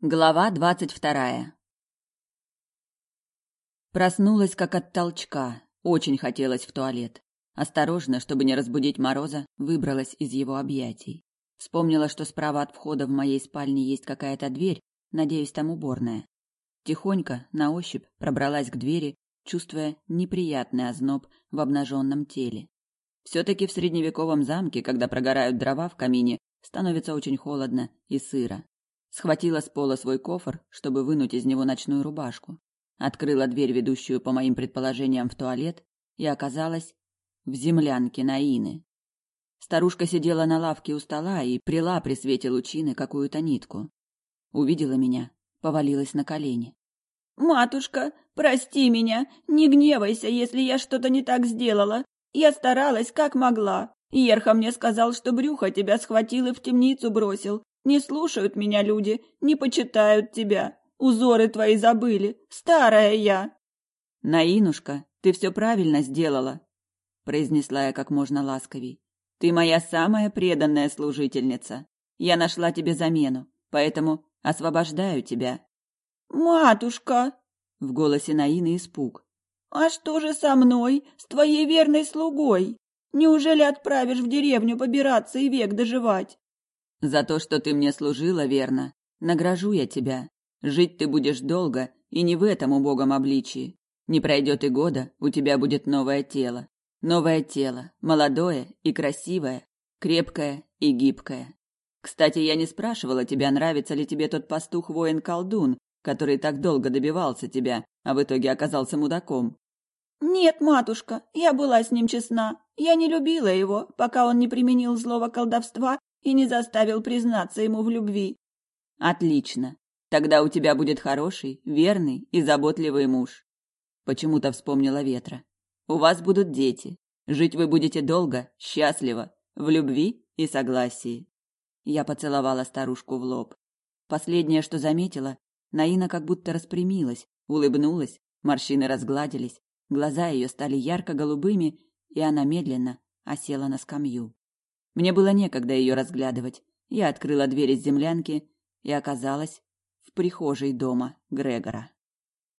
Глава двадцать вторая. Проснулась как от толчка. Очень хотелось в туалет. Осторожно, чтобы не разбудить Мороза, выбралась из его объятий. Вспомнила, что справа от входа в моей спальне есть какая-то дверь, надеюсь, там уборная. Тихонько, на ощупь, пробралась к двери, чувствуя неприятный озноб в обнаженном теле. Все-таки в средневековом замке, когда прогорают дрова в камине, становится очень холодно и сыро. Схватила с пола свой кофр, чтобы вынуть из него ночную рубашку. Открыла дверь, ведущую, по моим предположениям, в туалет, и оказалась в землянке Наины. Старушка сидела на лавке у стола и прила при свете лучины какую-то нитку. Увидела меня, повалилась на колени. «Матушка, прости меня, не гневайся, если я что-то не так сделала. Я старалась, как могла. Ерха мне сказал, что брюхо тебя схватил и в темницу бросил. Не слушают меня люди, не почитают тебя. Узоры твои забыли. Старая я. Наинушка, ты все правильно сделала, произнесла я как можно ласковей. Ты моя самая преданная служительница. Я нашла тебе замену, поэтому освобождаю тебя. Матушка, в голосе Наины испуг. А что же со мной, с твоей верной слугой? Неужели отправишь в деревню побираться и век доживать? За то, что ты мне служила верно, награжу я тебя. Жить ты будешь долго, и не в этом убогом обличии. Не пройдет и года, у тебя будет новое тело. Новое тело, молодое и красивое, крепкое и гибкое. Кстати, я не спрашивала тебя, нравится ли тебе тот пастух-воин-колдун, который так долго добивался тебя, а в итоге оказался мудаком. Нет, матушка, я была с ним честна. Я не любила его, пока он не применил злого колдовства и не заставил признаться ему в любви. Отлично. Тогда у тебя будет хороший, верный и заботливый муж. Почему-то вспомнила ветра. У вас будут дети. Жить вы будете долго, счастливо, в любви и согласии. Я поцеловала старушку в лоб. Последнее, что заметила, Наина как будто распрямилась, улыбнулась, морщины разгладились, глаза ее стали ярко-голубыми, и она медленно осела на скамью. Мне было некогда ее разглядывать. Я открыла дверь из землянки и оказалась в прихожей дома Грегора.